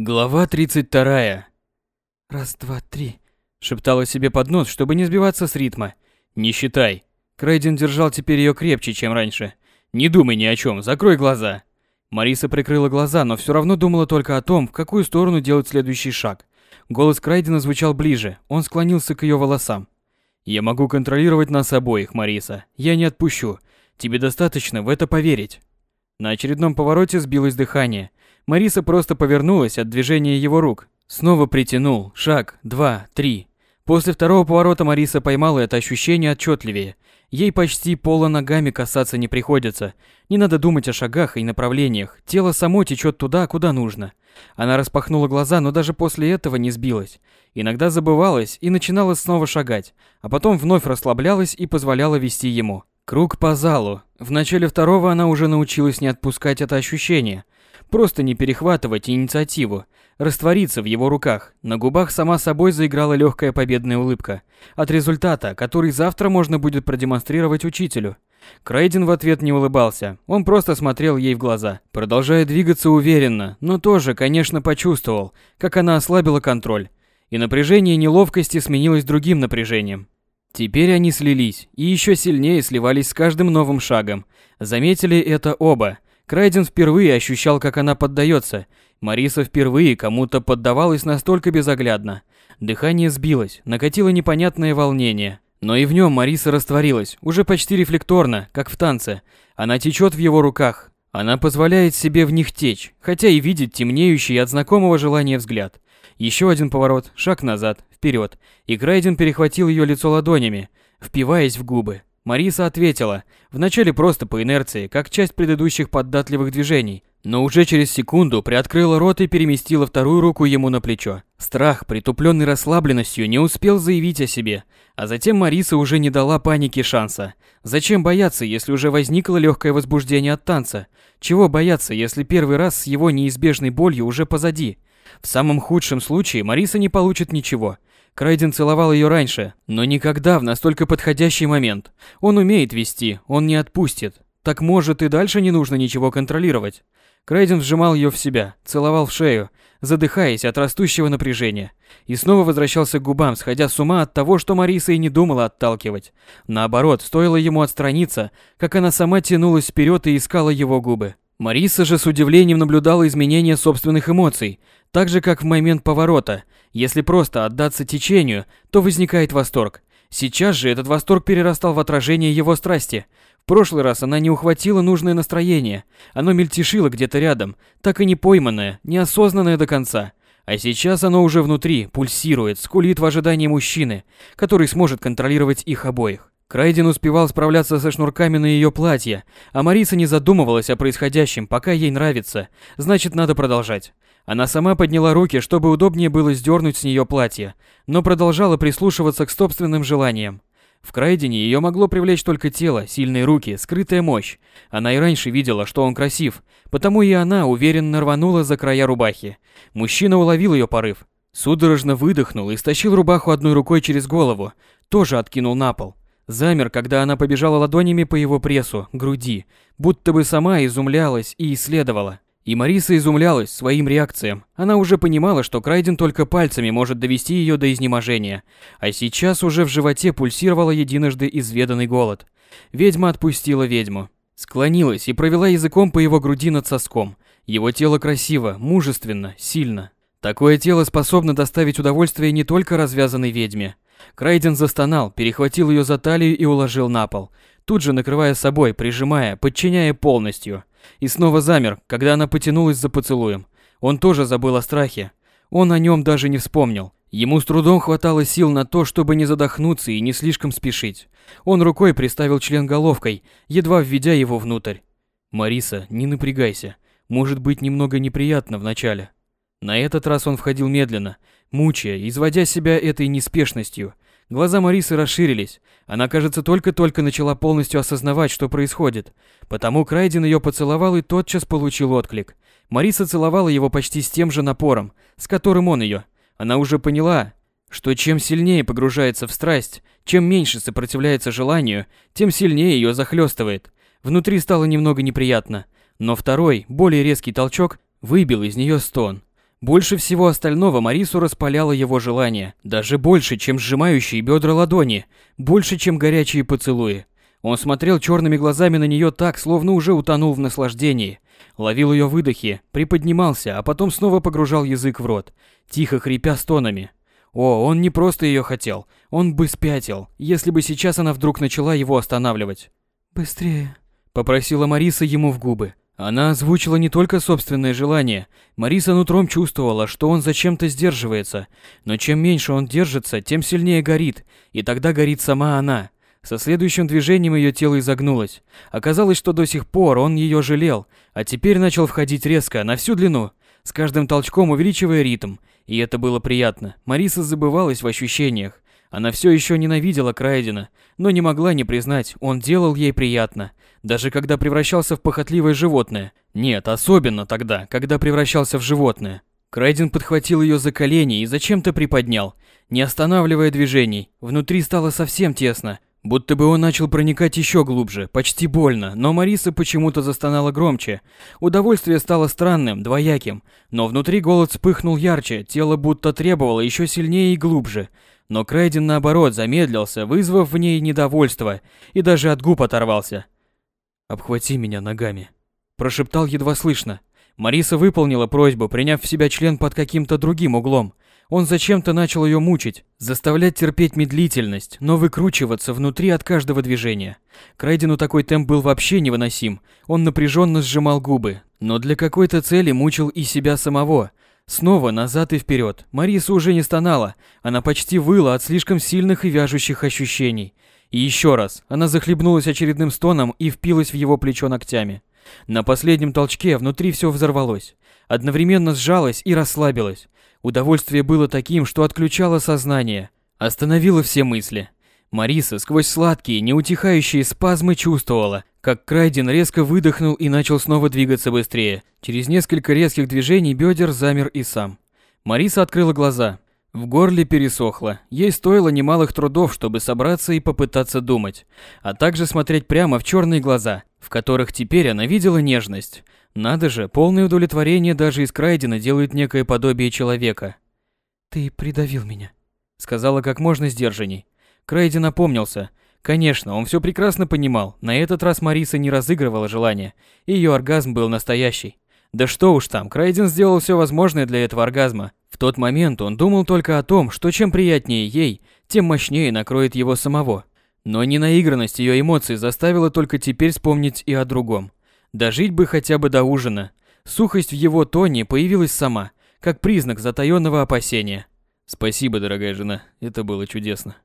Глава 32. Раз, два, три. Шептала себе под нос, чтобы не сбиваться с ритма. Не считай. Крейден держал теперь ее крепче, чем раньше. Не думай ни о чем, закрой глаза. Мариса прикрыла глаза, но все равно думала только о том, в какую сторону делать следующий шаг. Голос Крайдена звучал ближе, он склонился к ее волосам. «Я могу контролировать нас обоих, Мариса. Я не отпущу. Тебе достаточно в это поверить». На очередном повороте сбилось дыхание. Мариса просто повернулась от движения его рук. Снова притянул. Шаг, два, три. После второго поворота Мариса поймала это ощущение отчетливее. Ей почти пола ногами касаться не приходится. Не надо думать о шагах и направлениях. Тело само течет туда, куда нужно. Она распахнула глаза, но даже после этого не сбилась. Иногда забывалась и начинала снова шагать, а потом вновь расслаблялась и позволяла вести ему. Круг по залу. В начале второго она уже научилась не отпускать это ощущение. Просто не перехватывать инициативу, раствориться в его руках. На губах сама собой заиграла легкая победная улыбка. От результата, который завтра можно будет продемонстрировать учителю. Крейден в ответ не улыбался, он просто смотрел ей в глаза, продолжая двигаться уверенно, но тоже, конечно, почувствовал, как она ослабила контроль. И напряжение неловкости сменилось другим напряжением. Теперь они слились и еще сильнее сливались с каждым новым шагом. Заметили это оба. Крайден впервые ощущал, как она поддается. Мариса впервые кому-то поддавалась настолько безоглядно. Дыхание сбилось, накатило непонятное волнение. Но и в нем Мариса растворилась, уже почти рефлекторно, как в танце. Она течет в его руках. Она позволяет себе в них течь, хотя и видит темнеющий от знакомого желания взгляд. Еще один поворот, шаг назад, вперед, и Крайден перехватил ее лицо ладонями, впиваясь в губы. Мариса ответила, вначале просто по инерции, как часть предыдущих поддатливых движений, но уже через секунду приоткрыла рот и переместила вторую руку ему на плечо. Страх, притупленный расслабленностью, не успел заявить о себе, а затем Мариса уже не дала панике шанса. Зачем бояться, если уже возникло легкое возбуждение от танца? Чего бояться, если первый раз с его неизбежной болью уже позади? В самом худшем случае Мариса не получит ничего. Крайден целовал ее раньше, но никогда в настолько подходящий момент. Он умеет вести, он не отпустит. Так может и дальше не нужно ничего контролировать. Крейден вжимал ее в себя, целовал в шею, задыхаясь от растущего напряжения, и снова возвращался к губам, сходя с ума от того, что Мариса и не думала отталкивать. Наоборот, стоило ему отстраниться, как она сама тянулась вперед и искала его губы. Мариса же с удивлением наблюдала изменения собственных эмоций, так же как в момент поворота. Если просто отдаться течению, то возникает восторг. Сейчас же этот восторг перерастал в отражение его страсти – прошлый раз она не ухватила нужное настроение. Оно мельтешило где-то рядом, так и не пойманное, неосознанное до конца. А сейчас оно уже внутри, пульсирует, скулит в ожидании мужчины, который сможет контролировать их обоих. Крайден успевал справляться со шнурками на ее платье, а Мариса не задумывалась о происходящем, пока ей нравится. Значит, надо продолжать. Она сама подняла руки, чтобы удобнее было сдернуть с нее платье, но продолжала прислушиваться к собственным желаниям. В Крайдене ее могло привлечь только тело, сильные руки, скрытая мощь. Она и раньше видела, что он красив, потому и она уверенно рванула за края рубахи. Мужчина уловил ее порыв. Судорожно выдохнул и стащил рубаху одной рукой через голову, тоже откинул на пол. Замер, когда она побежала ладонями по его прессу, груди, будто бы сама изумлялась и исследовала. И Мариса изумлялась своим реакциям. Она уже понимала, что Крайден только пальцами может довести ее до изнеможения. А сейчас уже в животе пульсировал единожды изведанный голод. Ведьма отпустила ведьму. Склонилась и провела языком по его груди над соском. Его тело красиво, мужественно, сильно. Такое тело способно доставить удовольствие не только развязанной ведьме. Крайден застонал, перехватил ее за талию и уложил на пол, тут же накрывая собой, прижимая, подчиняя полностью. И снова замер, когда она потянулась за поцелуем. Он тоже забыл о страхе. Он о нем даже не вспомнил. Ему с трудом хватало сил на то, чтобы не задохнуться и не слишком спешить. Он рукой приставил член головкой, едва введя его внутрь. «Мариса, не напрягайся. Может быть немного неприятно вначале». На этот раз он входил медленно, мучая, изводя себя этой неспешностью – Глаза Марисы расширились. Она, кажется, только-только начала полностью осознавать, что происходит. Потому Крайден ее поцеловал и тотчас получил отклик. Мариса целовала его почти с тем же напором, с которым он ее. Она уже поняла, что чем сильнее погружается в страсть, чем меньше сопротивляется желанию, тем сильнее ее захлестывает. Внутри стало немного неприятно, но второй, более резкий толчок выбил из нее стон. Больше всего остального Марису распаляло его желание, даже больше, чем сжимающие бедра ладони, больше, чем горячие поцелуи. Он смотрел черными глазами на нее так, словно уже утонул в наслаждении. Ловил ее выдохи, приподнимался, а потом снова погружал язык в рот, тихо хрипя стонами. О, он не просто ее хотел, он бы спятил, если бы сейчас она вдруг начала его останавливать. «Быстрее», — попросила Мариса ему в губы. Она озвучила не только собственное желание. Мариса нутром чувствовала, что он зачем-то сдерживается. Но чем меньше он держится, тем сильнее горит. И тогда горит сама она. Со следующим движением ее тело изогнулось. Оказалось, что до сих пор он ее жалел, а теперь начал входить резко, на всю длину, с каждым толчком увеличивая ритм. И это было приятно. Мариса забывалась в ощущениях. Она все еще ненавидела Крайдена, но не могла не признать, он делал ей приятно даже когда превращался в похотливое животное. Нет, особенно тогда, когда превращался в животное. Крайден подхватил ее за колени и зачем-то приподнял, не останавливая движений. Внутри стало совсем тесно, будто бы он начал проникать еще глубже, почти больно, но Мариса почему-то застонала громче. Удовольствие стало странным, двояким, но внутри голод вспыхнул ярче, тело будто требовало еще сильнее и глубже. Но Крайден наоборот замедлился, вызвав в ней недовольство, и даже от губ оторвался. «Обхвати меня ногами», – прошептал едва слышно. Мариса выполнила просьбу, приняв в себя член под каким-то другим углом. Он зачем-то начал ее мучить, заставлять терпеть медлительность, но выкручиваться внутри от каждого движения. Крайдену такой темп был вообще невыносим. Он напряженно сжимал губы, но для какой-то цели мучил и себя самого. Снова назад и вперед. Мариса уже не стонала, она почти выла от слишком сильных и вяжущих ощущений. И еще раз, она захлебнулась очередным стоном и впилась в его плечо ногтями. На последнем толчке внутри все взорвалось. Одновременно сжалось и расслабилось. Удовольствие было таким, что отключало сознание. Остановило все мысли. Мариса сквозь сладкие, неутихающие спазмы чувствовала, как Крайден резко выдохнул и начал снова двигаться быстрее. Через несколько резких движений бедер замер и сам. Мариса открыла глаза. В горле пересохло. Ей стоило немалых трудов, чтобы собраться и попытаться думать, а также смотреть прямо в черные глаза, в которых теперь она видела нежность. Надо же, полное удовлетворение даже из Крайдена делает некое подобие человека. «Ты придавил меня», — сказала как можно сдержанней. Крайден опомнился. Конечно, он все прекрасно понимал. На этот раз Мариса не разыгрывала желание. Ее оргазм был настоящий. Да что уж там, Крайден сделал все возможное для этого оргазма. В тот момент он думал только о том, что чем приятнее ей, тем мощнее накроет его самого. Но ненаигранность ее эмоций заставила только теперь вспомнить и о другом. Дожить бы хотя бы до ужина. Сухость в его тоне появилась сама, как признак затаённого опасения. «Спасибо, дорогая жена, это было чудесно».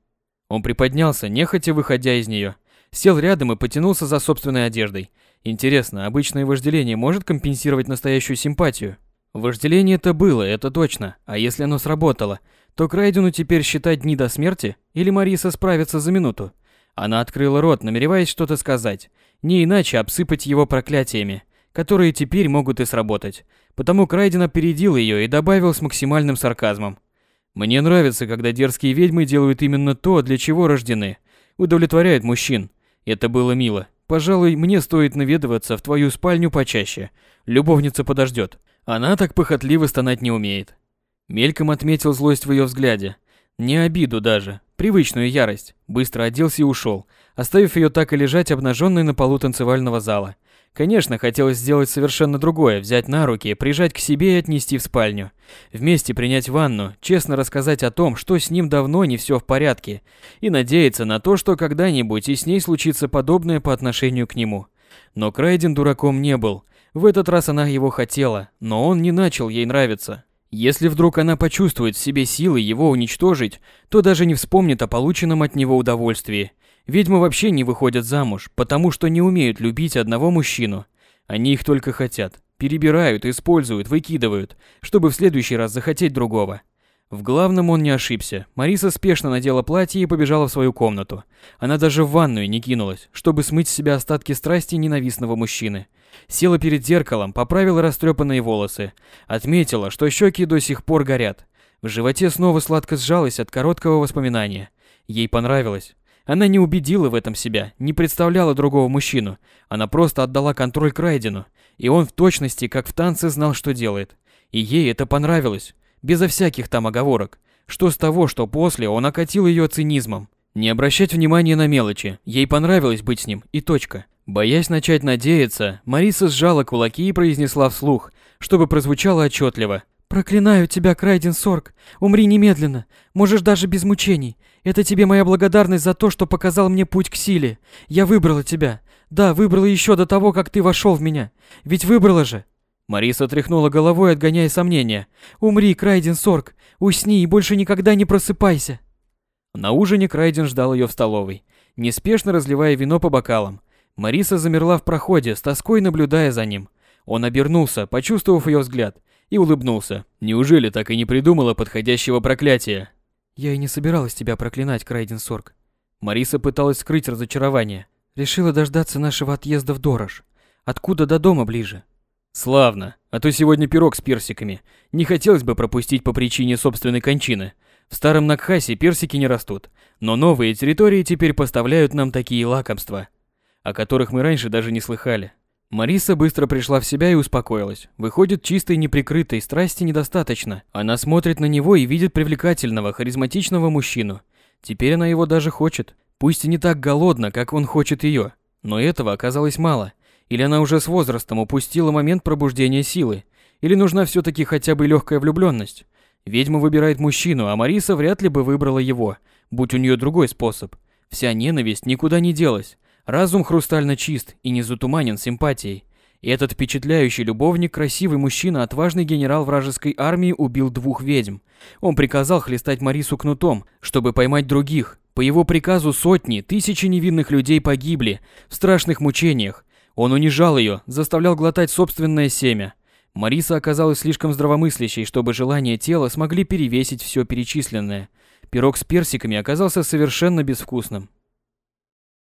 Он приподнялся, нехотя выходя из нее. Сел рядом и потянулся за собственной одеждой. Интересно, обычное вожделение может компенсировать настоящую симпатию? Вожделение-то было, это точно. А если оно сработало, то Крайдену теперь считать дни до смерти? Или Мариса справится за минуту? Она открыла рот, намереваясь что-то сказать. Не иначе обсыпать его проклятиями, которые теперь могут и сработать. Потому Крайден опередил ее и добавил с максимальным сарказмом. «Мне нравится, когда дерзкие ведьмы делают именно то, для чего рождены. Удовлетворяют мужчин. Это было мило. Пожалуй, мне стоит наведываться в твою спальню почаще. Любовница подождет. Она так похотливо стонать не умеет. Мельком отметил злость в ее взгляде. Не обиду даже, привычную ярость. Быстро оделся и ушел, оставив ее так и лежать обнаженной на полу танцевального зала. Конечно, хотелось сделать совершенно другое, взять на руки, прижать к себе и отнести в спальню. Вместе принять ванну, честно рассказать о том, что с ним давно не все в порядке, и надеяться на то, что когда-нибудь и с ней случится подобное по отношению к нему. Но Крайден дураком не был. В этот раз она его хотела, но он не начал ей нравиться. Если вдруг она почувствует в себе силы его уничтожить, то даже не вспомнит о полученном от него удовольствии. Ведьмы вообще не выходят замуж, потому что не умеют любить одного мужчину. Они их только хотят. Перебирают, используют, выкидывают, чтобы в следующий раз захотеть другого. В главном он не ошибся. Мариса спешно надела платье и побежала в свою комнату. Она даже в ванную не кинулась, чтобы смыть с себя остатки страсти ненавистного мужчины. Села перед зеркалом, поправила растрепанные волосы. Отметила, что щеки до сих пор горят. В животе снова сладко сжалось от короткого воспоминания. Ей понравилось. Она не убедила в этом себя, не представляла другого мужчину. Она просто отдала контроль Крайдену, и он в точности, как в танце, знал, что делает. И ей это понравилось, безо всяких там оговорок. Что с того, что после он окатил ее цинизмом. Не обращать внимания на мелочи, ей понравилось быть с ним, и точка. Боясь начать надеяться, Мариса сжала кулаки и произнесла вслух, чтобы прозвучало отчетливо. «Проклинаю тебя, Крайден Сорг. Умри немедленно. Можешь даже без мучений. Это тебе моя благодарность за то, что показал мне путь к силе. Я выбрала тебя. Да, выбрала еще до того, как ты вошел в меня. Ведь выбрала же. Мариса тряхнула головой, отгоняя сомнения. «Умри, Крайден Сорг, усни и больше никогда не просыпайся!» На ужине Крайден ждал ее в столовой, неспешно разливая вино по бокалам. Мариса замерла в проходе, с тоской наблюдая за ним. Он обернулся, почувствовав ее взгляд, и улыбнулся. Неужели так и не придумала подходящего проклятия? «Я и не собиралась тебя проклинать, Крайден Сорг». Мариса пыталась скрыть разочарование. «Решила дождаться нашего отъезда в Дорож. Откуда до дома ближе?» Славно, а то сегодня пирог с персиками. Не хотелось бы пропустить по причине собственной кончины. В старом Накхасе персики не растут, но новые территории теперь поставляют нам такие лакомства, о которых мы раньше даже не слыхали. Мариса быстро пришла в себя и успокоилась. Выходит, чистой неприкрытой страсти недостаточно. Она смотрит на него и видит привлекательного, харизматичного мужчину. Теперь она его даже хочет. Пусть и не так голодна, как он хочет ее. Но этого оказалось мало. Или она уже с возрастом упустила момент пробуждения силы? Или нужна все-таки хотя бы легкая влюбленность? Ведьма выбирает мужчину, а Мариса вряд ли бы выбрала его, будь у нее другой способ. Вся ненависть никуда не делась. Разум хрустально чист и не затуманен симпатией. И этот впечатляющий любовник, красивый мужчина, отважный генерал вражеской армии убил двух ведьм. Он приказал хлестать Марису кнутом, чтобы поймать других. По его приказу сотни, тысячи невинных людей погибли в страшных мучениях. Он унижал ее, заставлял глотать собственное семя. Мариса оказалась слишком здравомыслящей, чтобы желания тела смогли перевесить все перечисленное. Пирог с персиками оказался совершенно безвкусным.